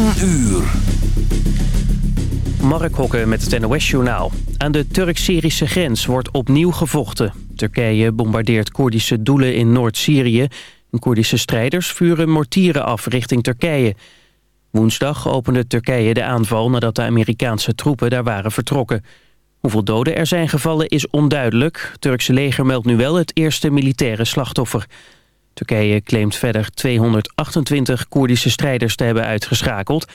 10 uur. Mark Hokke met het NOS-journaal. Aan de Turk-Syrische grens wordt opnieuw gevochten. Turkije bombardeert Koerdische doelen in Noord-Syrië. Koerdische strijders vuren mortieren af richting Turkije. Woensdag opende Turkije de aanval nadat de Amerikaanse troepen daar waren vertrokken. Hoeveel doden er zijn gevallen is onduidelijk. Turkse leger meldt nu wel het eerste militaire slachtoffer. Turkije claimt verder 228 Koerdische strijders te hebben uitgeschakeld.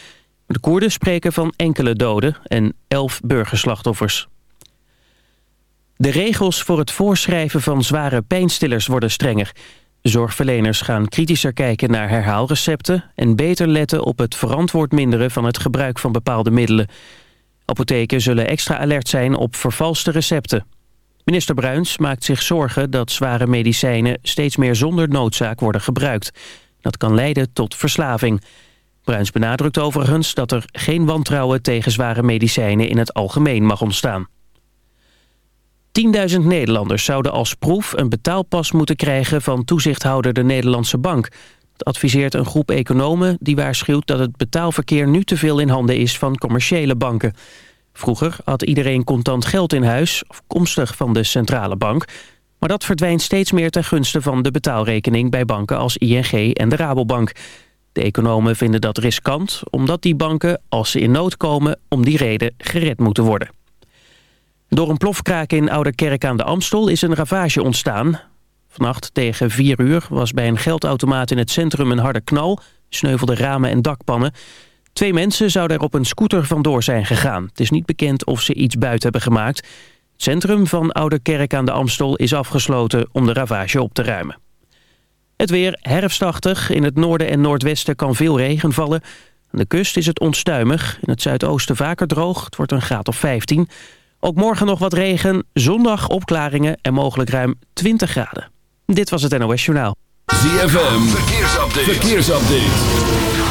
De Koerden spreken van enkele doden en 11 burgerslachtoffers. De regels voor het voorschrijven van zware pijnstillers worden strenger. Zorgverleners gaan kritischer kijken naar herhaalrecepten... en beter letten op het verantwoord minderen van het gebruik van bepaalde middelen. Apotheken zullen extra alert zijn op vervalste recepten. Minister Bruins maakt zich zorgen dat zware medicijnen steeds meer zonder noodzaak worden gebruikt. Dat kan leiden tot verslaving. Bruins benadrukt overigens dat er geen wantrouwen tegen zware medicijnen in het algemeen mag ontstaan. 10.000 Nederlanders zouden als proef een betaalpas moeten krijgen van toezichthouder de Nederlandse Bank. Dat adviseert een groep economen die waarschuwt dat het betaalverkeer nu te veel in handen is van commerciële banken. Vroeger had iedereen contant geld in huis, afkomstig van de centrale bank. Maar dat verdwijnt steeds meer ten gunste van de betaalrekening bij banken als ING en de Rabobank. De economen vinden dat riskant, omdat die banken, als ze in nood komen, om die reden gered moeten worden. Door een plofkraak in Oude Kerk aan de Amstel is een ravage ontstaan. Vannacht tegen 4 uur was bij een geldautomaat in het centrum een harde knal, sneuvelde ramen en dakpannen. Twee mensen zouden er op een scooter vandoor zijn gegaan. Het is niet bekend of ze iets buiten hebben gemaakt. Het centrum van Oude Kerk aan de Amstel is afgesloten om de ravage op te ruimen. Het weer herfstachtig. In het noorden en noordwesten kan veel regen vallen. Aan de kust is het onstuimig. In het zuidoosten vaker droog. Het wordt een graad of 15. Ook morgen nog wat regen. Zondag opklaringen en mogelijk ruim 20 graden. Dit was het NOS Journaal. ZFM. Verkeersupdate. Verkeersupdate.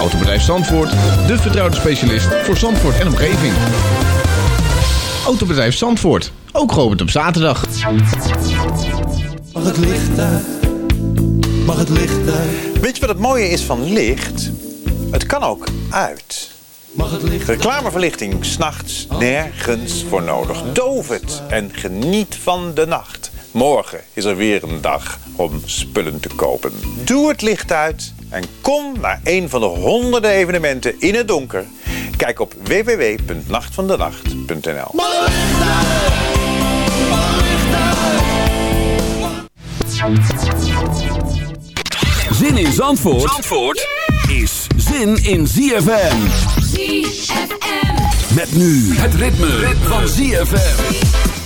Autobedrijf Zandvoort, de vertrouwde specialist voor Zandvoort en omgeving. Autobedrijf Zandvoort, ook geopend op zaterdag. Mag het licht uit? Mag het licht uit? Weet je wat het mooie is van licht? Het kan ook uit. Mag het licht Reclameverlichting, s'nachts nergens voor nodig. Doof het en geniet van de nacht. Morgen is er weer een dag om spullen te kopen. Doe het licht uit en kom naar een van de honderden evenementen in het donker. Kijk op www.nachtvandenacht.nl? Zin in Zandvoort, Zandvoort is zin in ZFM. ZFM. Met nu het ritme, ritme. van ZFM.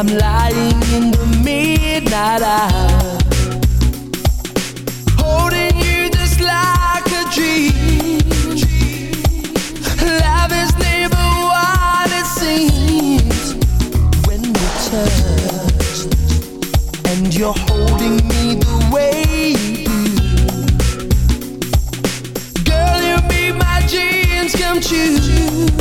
I'm lying in the midnight hour. Holding you just like a dream. Love is never what it seems when we touch. And you're holding me the way you do. Girl, you be my dreams come true.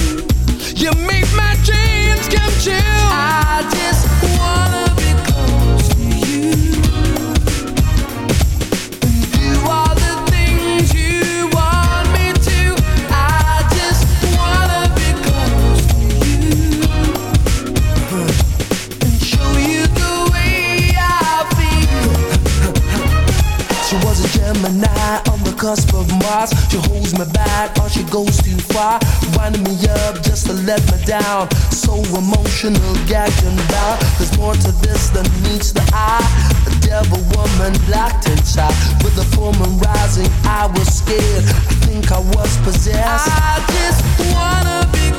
Goes too far, winding me up just to let me down. So emotional, gagged and. There's more to this than meets the eye. A devil woman locked inside. With the full moon rising, I was scared. I think I was possessed. I just wanna be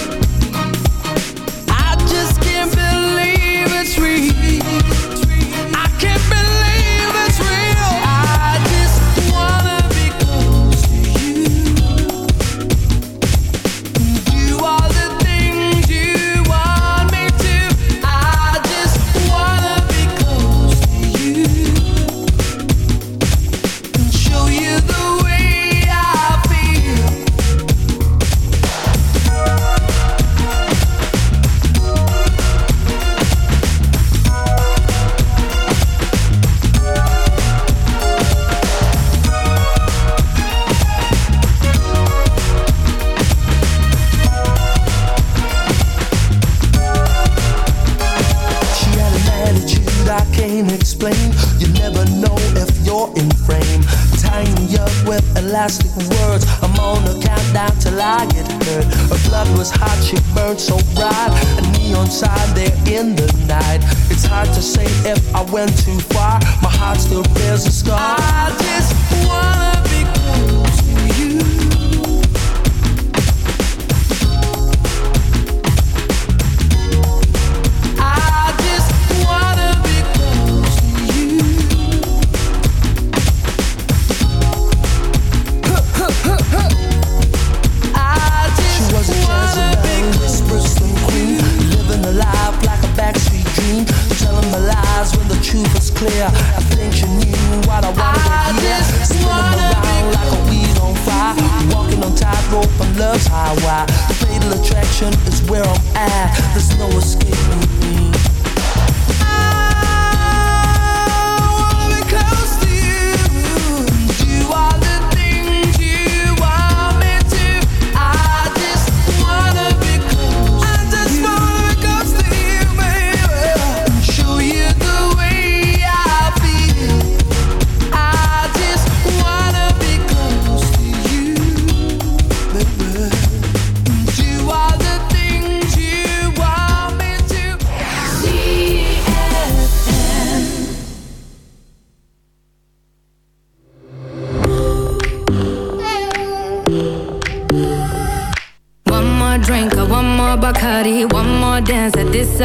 There's no escaping me.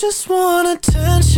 just want attention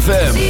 ZFM.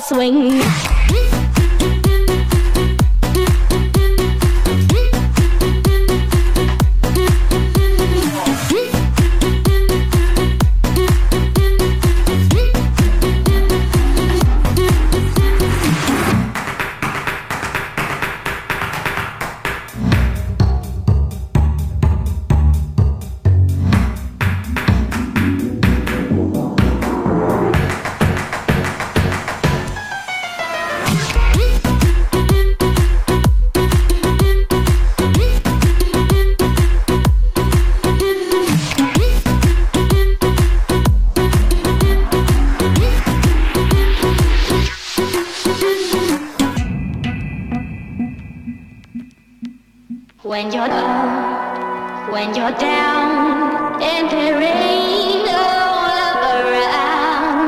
Swing. When you're down, when you're down, and there ain't love around,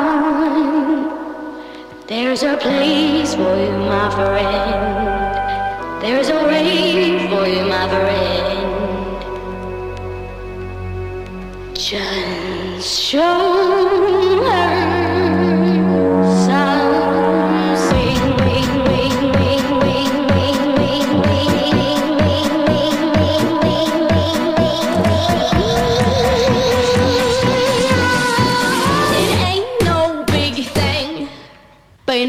there's a place for you, my friend. There's a way for you, my friend. Just show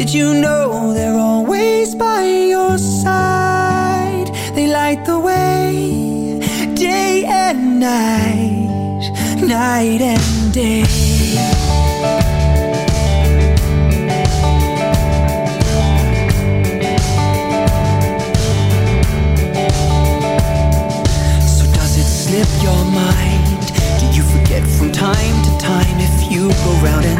Did you know they're always by your side? They light the way, day and night, night and day. So does it slip your mind? Do you forget from time to time if you go round and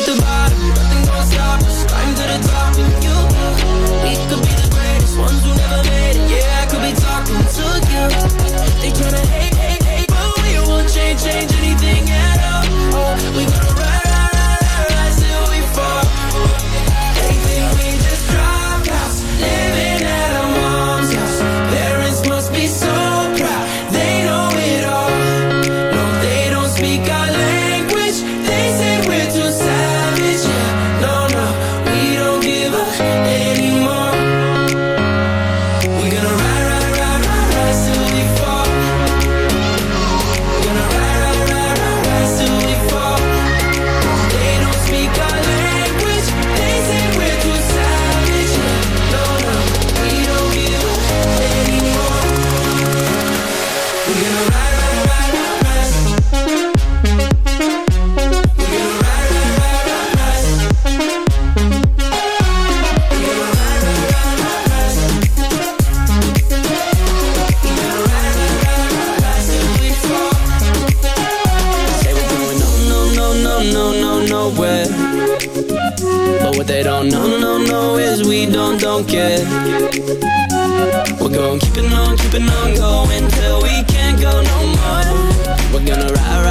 We're gonna keep it on, keep it on going Till we can't go no more. We're gonna ride, ride